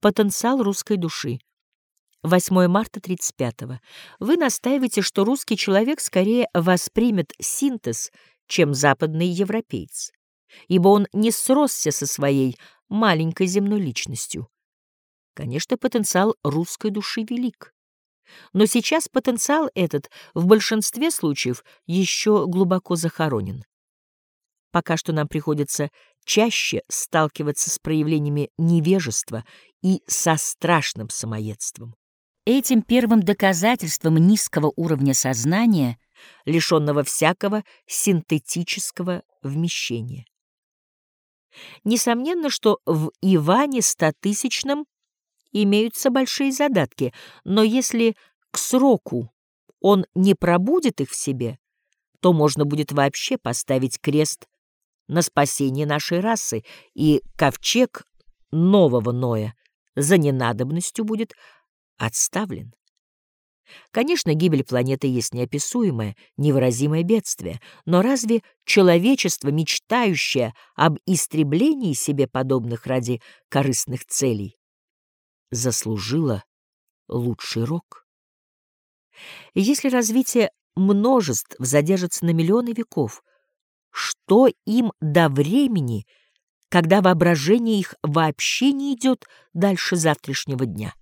Потенциал русской души. 8 марта 35 -го. Вы настаиваете, что русский человек скорее воспримет синтез, чем западный европеец, ибо он не сросся со своей маленькой земной личностью. Конечно, потенциал русской души велик. Но сейчас потенциал этот в большинстве случаев еще глубоко захоронен. Пока что нам приходится чаще сталкиваться с проявлениями невежества и со страшным самоедством. Этим первым доказательством низкого уровня сознания, лишенного всякого синтетического вмещения. Несомненно, что в Иване стотысячном имеются большие задатки, но если к сроку он не пробудет их в себе, то можно будет вообще поставить крест на спасение нашей расы, и ковчег нового Ноя за ненадобностью будет отставлен. Конечно, гибель планеты есть неописуемое, невыразимое бедствие, но разве человечество, мечтающее об истреблении себе подобных ради корыстных целей, заслужило лучший рок? Если развитие множеств задержится на миллионы веков, что им до времени, когда воображение их вообще не идет дальше завтрашнего дня?